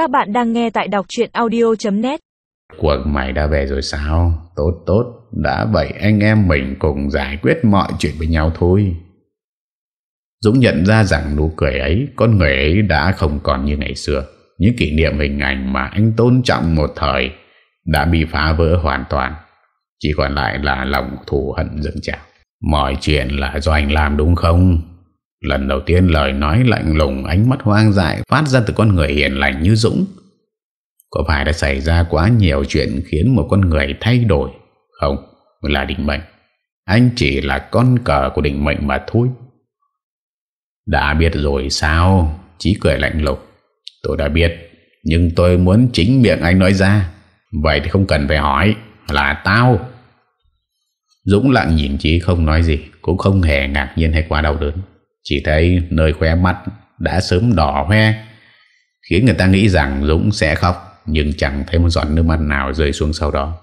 Các bạn đang nghe tại đọc chuyện audio.net Cuộc mày đã về rồi sao? Tốt tốt, đã vậy anh em mình cùng giải quyết mọi chuyện với nhau thôi. Dũng nhận ra rằng nụ cười ấy, con người ấy đã không còn như ngày xưa. Những kỷ niệm hình ảnh mà anh tôn trọng một thời đã bị phá vỡ hoàn toàn. Chỉ còn lại là lòng thù hận dâng trào. Mọi chuyện là do anh làm đúng không? Lần đầu tiên lời nói lạnh lùng ánh mắt hoang dại phát ra từ con người hiền lành như Dũng. Có phải đã xảy ra quá nhiều chuyện khiến một con người thay đổi? Không, là định mệnh. Anh chỉ là con cờ của định mệnh mà thôi. Đã biết rồi sao? Chí cười lạnh lục. Tôi đã biết, nhưng tôi muốn chính miệng anh nói ra. Vậy thì không cần phải hỏi, là tao. Dũng lặng nhìn Chí không nói gì, cũng không hề ngạc nhiên hay quá đau đớn. Chỉ thấy nơi khóe mắt đã sớm đỏ hoe, Khiến người ta nghĩ rằng Dũng sẽ khóc, Nhưng chẳng thấy một giọt nước mắt nào rơi xuống sau đó.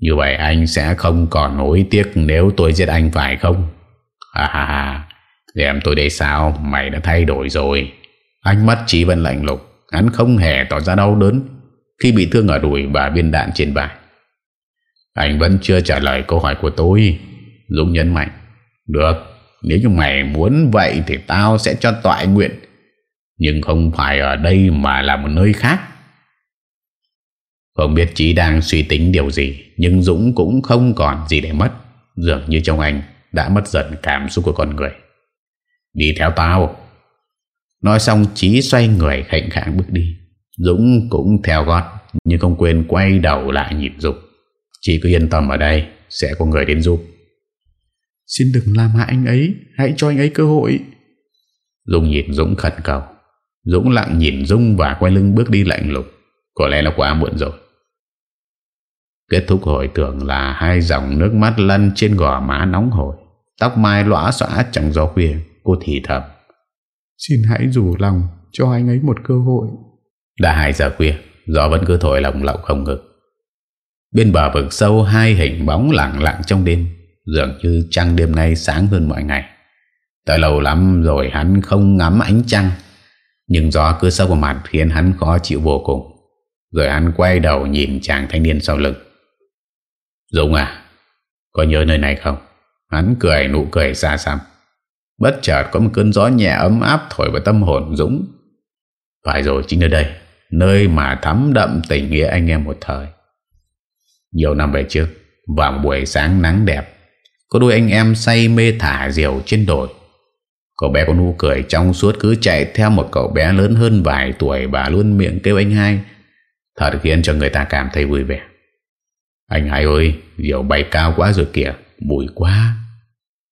Như vậy anh sẽ không còn hối tiếc nếu tôi giết anh phải không? Ha ha ha. Em tôi đây sao? Mày đã thay đổi rồi. Anh mắt chỉ vẫn lạnh lục Hắn không hề tỏ ra đau đớn Khi bị thương ở đùi và viên đạn trên vai. Anh vẫn chưa trả lời câu hỏi của tôi. Dũng nhấn mạnh, Được nếu như mày muốn vậy thì tao sẽ cho tọa nguyện. Nhưng không phải ở đây mà là một nơi khác. Không biết Chí đang suy tính điều gì, Nhưng Dũng cũng không còn gì để mất. Dường như trong anh đã mất dần cảm xúc của con người. Đi theo tao. Nói xong, Chí xoay người khảnh khẳng bước đi. Dũng cũng theo gót, Nhưng không quên quay đầu lại nhìn Dũng Chỉ cứ yên tâm ở đây, Sẽ có người đến giúp. Xin đừng làm hại anh ấy Hãy cho anh ấy cơ hội. Dung nhìn Dũng khẩn cầu Dũng lặng nhìn Dung và quay lưng bước đi lạnh lục Có lẽ là quá muộn rồi. Kết thúc hồi tưởng là hai dòng nước mắt lăn trên gò má nóng hổi. Tóc mai lõa xõa trong gió khuya Cô thì thầm. Xin hãy rủ lòng cho anh ấy một cơ hội. Đã 2 giờ khuya Gió vẫn cứ thổi lồng lộng không ngực Bên bờ vực sâu hai hình bóng lặng lặng trong đêm Dường như trăng đêm nay sáng hơn mọi ngày. Tới lâu lắm rồi hắn không ngắm ánh trăng. Nhưng gió cứ sâu vào mặt khiến hắn khó chịu vô cùng. Rồi hắn quay đầu nhìn chàng thanh niên sau lưng. Dũng à Có nhớ nơi này không? Hắn cười nụ cười xa xăm. Bất chợt có một cơn gió nhẹ ấm áp thổi vào tâm hồn Dũng. Phải rồi, chính ở đây, Nơi mà thắm đậm tình nghĩa anh em một thời. Nhiều năm về trước, Vào một buổi sáng nắng đẹp có đôi anh em say mê thả diều trên đồi. Cậu bé con nụ cười trong suốt cứ chạy theo một cậu bé lớn hơn vài tuổi Bà luôn miệng kêu anh hai. Thật khiến cho người ta cảm thấy vui vẻ. Anh hai ơi Diều bay cao quá rồi kìa Bụi quá.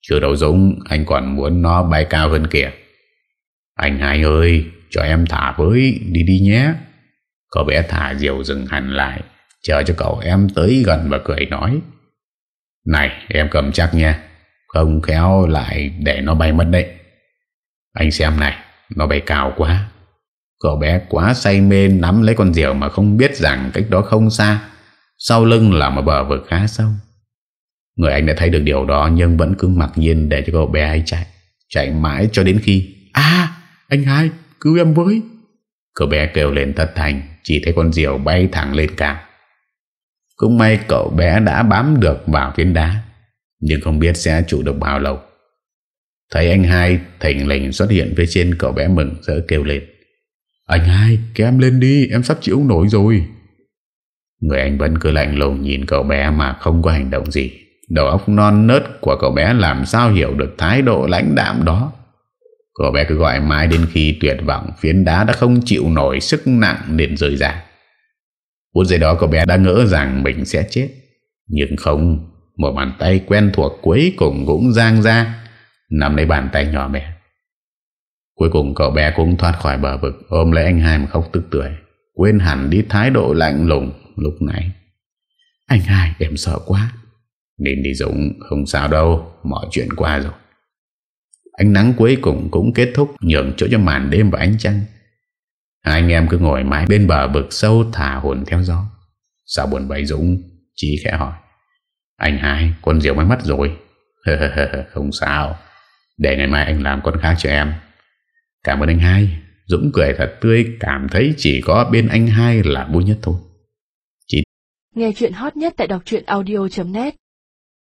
Chưa đầu Dũng anh còn muốn nó bay cao hơn kìa. Anh hai ơi, Cho em thả với, đi đi nhé. Cậu bé thả diều dừng hẳn lại, Chờ cho cậu em tới gần và cười nói này, em cầm chắc nha Không khéo lại để nó bay mất đấy. Anh xem này, Nó bay cao quá. Cậu bé quá say mê nắm lấy con diều Mà không biết rằng cách đó không xa. Sau lưng là một bờ vực khá sâu. Người anh đã thấy được điều đó Nhưng vẫn cứ mặc nhiên để cho cậu bé ấy chạy. Chạy mãi cho đến khi À anh hai, cứu em với. Cậu bé kêu lên thật thành Chỉ thấy con diều bay thẳng lên cao cũng may cậu bé đã bám được vào phiến đá, Nhưng không biết sẽ trụ được bao lâu. Thấy anh hai thỉnh lình xuất hiện phía trên, cậu bé mừng rỡ kêu lên. Anh hai, kéo em lên đi, Em sắp chịu nổi rồi. Người anh vẫn cứ lạnh lùng nhìn cậu bé mà không có hành động gì. Đầu óc non nớt của cậu bé làm sao hiểu được thái độ lãnh đạm đó. Cậu bé cứ gọi mãi đến khi tuyệt vọng, phiến đá đã không chịu nổi sức nặng nên rơi ra. Phút giây đó cậu bé đã ngỡ rằng mình sẽ chết. Nhưng không, Một bàn tay quen thuộc cuối cùng cũng giang ra Nằm lấy bàn tay nhỏ bé. Cuối cùng cậu bé cũng thoát khỏi bờ vực, Ôm lấy anh hai mà khóc tức tuổi Quên hẳn đi thái độ lạnh lùng lúc nãy. Anh hai, em sợ quá. Nên đi Dũng, không sao đâu, Mọi chuyện qua rồi. Ánh nắng cuối cùng cũng kết thúc, Nhường chỗ cho màn đêm và ánh trăng. Hai anh em cứ ngồi mãi bên bờ vực sâu thả hồn theo gió. Sao buồn bấy Dũng Chí khẽ hỏi. Anh hai, con diều mới mất rồi. Không sao. Để ngày mai anh làm con khác cho em. Cảm ơn anh hai. Dũng cười thật tươi, Cảm thấy chỉ có bên anh hai là vui nhất thôi. Nghe chuyện hot nhất tại đọc audio.net